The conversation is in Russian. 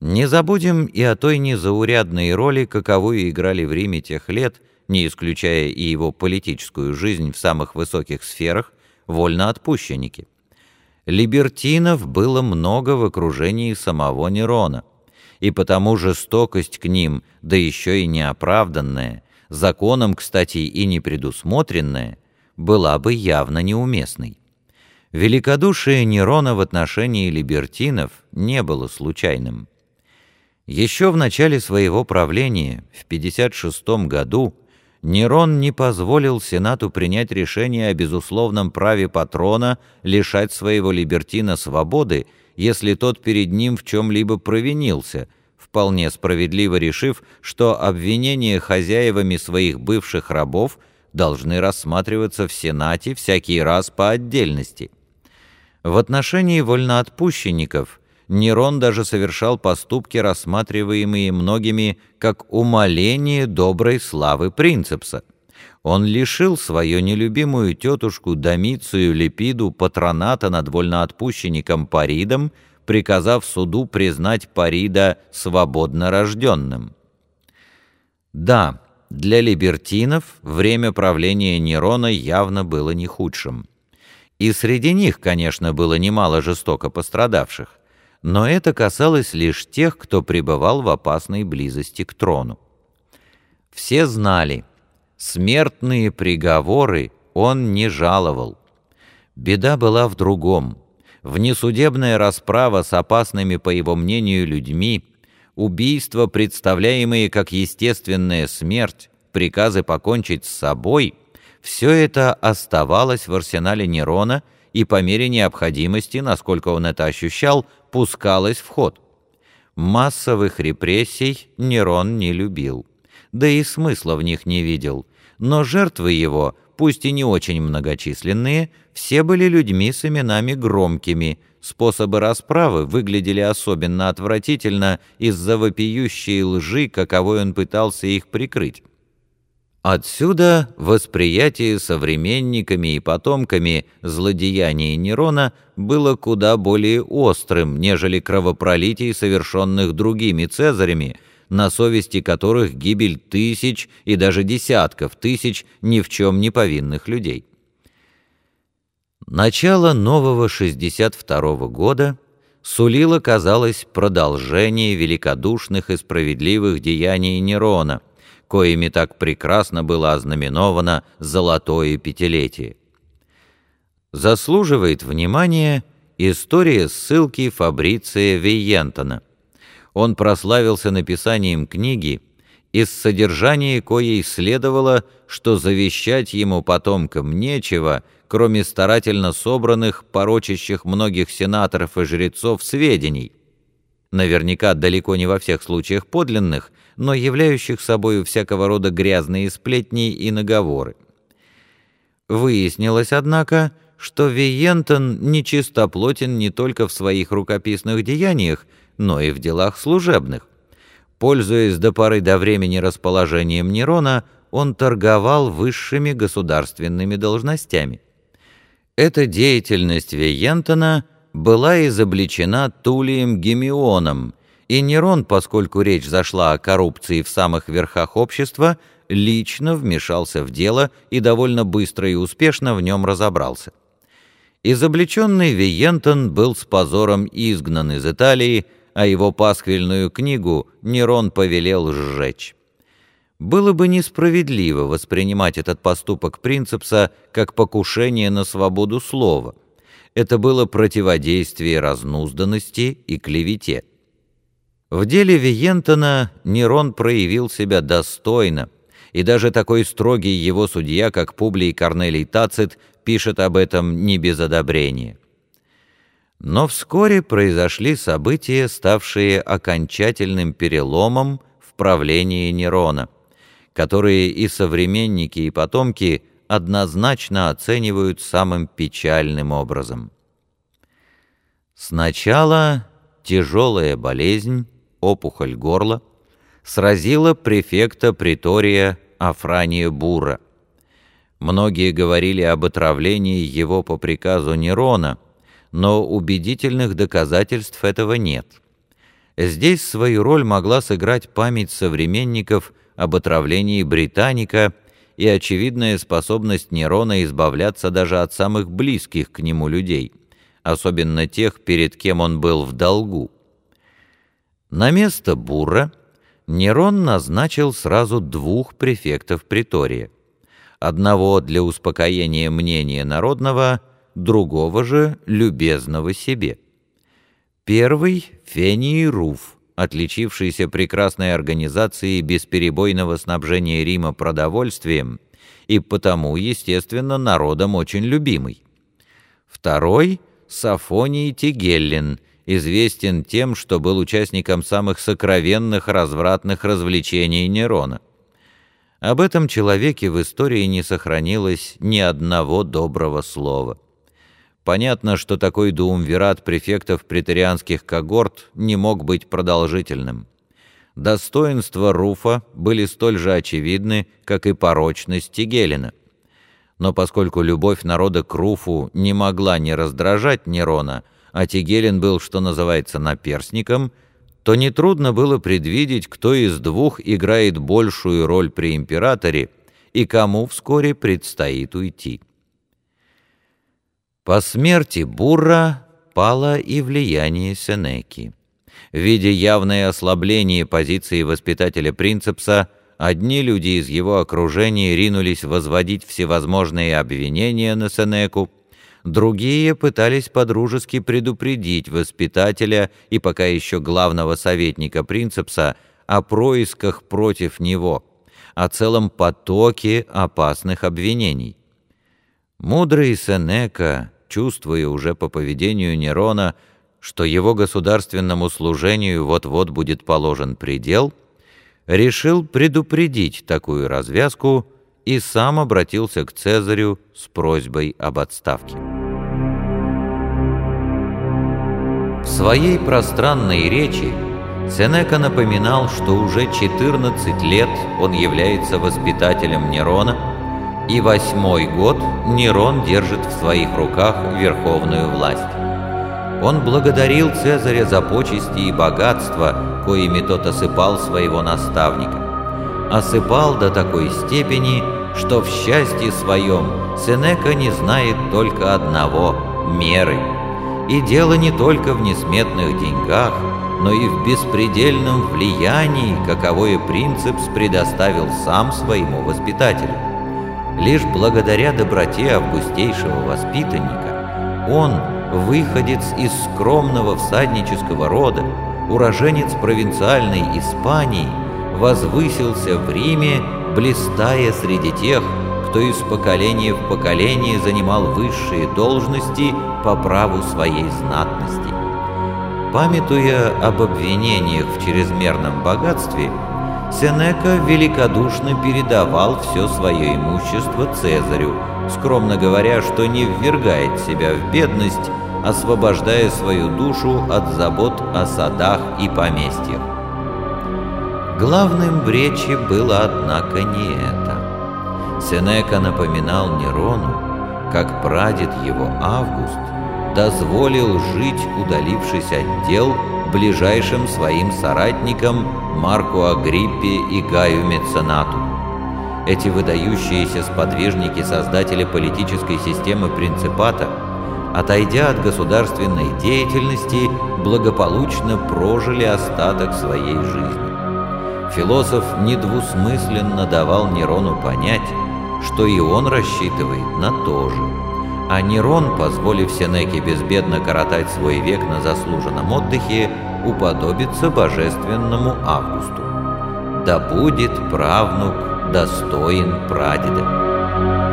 Не забудем и о той незаурядной роли, каковую играли в Риме тех лет, не исключая и его политическую жизнь в самых высоких сферах, вольноотпущенники. Либертинов было много в окружении самого Нерона, и потому жестокость к ним, да еще и неоправданная, законом, кстати, и не предусмотренная, была бы явно неуместной. Великодушие Нерона в отношении либертинов не было случайным. Еще в начале своего правления, в 56 году, Нерон не позволил Сенату принять решение о безусловном праве патрона лишать своего либертина свободы, если тот перед ним в чем-либо провинился, вполне справедливо решив, что обвинения хозяевами своих бывших рабов должны рассматриваться в Сенате всякий раз по отдельности. В отношении вольноотпущенников Нерон даже совершал поступки, рассматриваемые многими как умаление доброй славы принцепса. Он лишил свою нелюбимую тетушку Домицию Липиду патроната над вольноотпущенником Паридом, приказав суду признать Парида свободно рожденным. Да, для либертинов время правления Нерона явно было не худшим. И среди них, конечно, было немало жестоко пострадавших но это касалось лишь тех, кто пребывал в опасной близости к трону. Все знали, смертные приговоры он не жаловал. Беда была в другом. Внесудебная расправа с опасными, по его мнению, людьми, убийства, представляемые как естественная смерть, приказы покончить с собой — все это оставалось в арсенале Нерона — и по мере необходимости, насколько он это ощущал, пускалась в ход. Массовых репрессий Нерон не любил, да и смысла в них не видел, но жертвы его, пусть и не очень многочисленные, все были людьми с именами громкими, способы расправы выглядели особенно отвратительно из-за вопиющей лжи, каковой он пытался их прикрыть. Отсюда восприятие современниками и потомками злодеяния Нерона было куда более острым, нежели кровопролитий, совершенных другими цезарями, на совести которых гибель тысяч и даже десятков тысяч ни в чем не повинных людей. Начало нового 62 -го года сулило, казалось, продолжение великодушных и справедливых деяний Нерона – коими так прекрасно было ознаменовано золотое пятилетие. Заслуживает внимания история ссылки Фабриция Вейентона. Он прославился написанием книги, из содержания коей следовало, что завещать ему потомкам нечего, кроме старательно собранных, порочащих многих сенаторов и жрецов сведений, наверняка далеко не во всех случаях подлинных, но являющих собой всякого рода грязные сплетни и наговоры. Выяснилось, однако, что Виентон нечистоплотен не только в своих рукописных деяниях, но и в делах служебных. Пользуясь до поры до времени расположением Нерона, он торговал высшими государственными должностями. Эта деятельность Виентона была изобличена Тулием Гемионом, и Нерон, поскольку речь зашла о коррупции в самых верхах общества, лично вмешался в дело и довольно быстро и успешно в нем разобрался. Изобличенный Виентон был с позором изгнан из Италии, а его пасквильную книгу Нерон повелел сжечь. Было бы несправедливо воспринимать этот поступок Принцепса как покушение на свободу слова. Это было противодействие разнузданности и клевете. В деле Виентона Нерон проявил себя достойно, и даже такой строгий его судья, как Публий Корнелий Тацит, пишет об этом не без одобрения. Но вскоре произошли события, ставшие окончательным переломом в правлении Нерона, которые и современники, и потомки однозначно оценивают самым печальным образом. Сначала тяжелая болезнь, опухоль горла, сразила префекта притория Афрания Бура. Многие говорили об отравлении его по приказу Нерона, но убедительных доказательств этого нет. Здесь свою роль могла сыграть память современников об отравлении Британика и очевидная способность Нерона избавляться даже от самых близких к нему людей, особенно тех, перед кем он был в долгу. На место Бура Нерон назначил сразу двух префектов притория. Одного для успокоения мнения народного, другого же любезного себе. Первый — Фений Руф, отличившийся прекрасной организацией бесперебойного снабжения Рима продовольствием и потому, естественно, народом очень любимый. Второй — Сафоний Тигеллин, известен тем, что был участником самых сокровенных развратных развлечений Нерона. Об этом человеке в истории не сохранилось ни одного доброго слова. Понятно, что такой дуумвират префектов претерианских когорт не мог быть продолжительным. Достоинства Руфа были столь же очевидны, как и порочность Тигелина. Но поскольку любовь народа к Руфу не могла не раздражать Нерона, а Тигелин был, что называется, наперсником, то нетрудно было предвидеть, кто из двух играет большую роль при императоре и кому вскоре предстоит уйти. По смерти Бурра пало и влияние Сенеки. Видя явное ослабление позиции воспитателя Принцепса, одни люди из его окружения ринулись возводить всевозможные обвинения на Сенеку, другие пытались подружески предупредить воспитателя и пока еще главного советника Принцепса о происках против него, о целом потоке опасных обвинений. Мудрый Сенека, чувствуя уже по поведению Нерона, что его государственному служению вот-вот будет положен предел, решил предупредить такую развязку и сам обратился к Цезарю с просьбой об отставке. В своей пространной речи Сенека напоминал, что уже 14 лет он является воспитателем Нерона, и восьмой год Нерон держит в своих руках верховную власть. Он благодарил Цезаря за почести и богатство, коими тот осыпал своего наставника. Осыпал до такой степени, что в счастье своем Сенека не знает только одного — меры. И дело не только в несметных деньгах, но и в беспредельном влиянии, каковое Принцепс предоставил сам своему воспитателю. Лишь благодаря доброте августейшего воспитанника он, выходец из скромного всаднического рода, уроженец провинциальной Испании, возвысился в Риме, блистая среди тех, кто из поколения в поколение занимал высшие должности по праву своей знатности. Памятуя об обвинениях в чрезмерном богатстве, Сенека великодушно передавал все свое имущество Цезарю, скромно говоря, что не ввергает себя в бедность, освобождая свою душу от забот о садах и поместьях. Главным в речи было, однако, не это. Сенека напоминал Нерону, как прадед его Август дозволил жить, удалившись от дел, ближайшим своим соратникам Марку Агриппе и Гаю Меценату. Эти выдающиеся сподвижники создатели политической системы принципата, отойдя от государственной деятельности, благополучно прожили остаток своей жизни. Философ недвусмысленно давал Нерону понять, что и он рассчитывает на то же. А Нерон, позволив Сенеке безбедно коротать свой век на заслуженном отдыхе, уподобится божественному Августу. Да будет правнук достоин прадеда.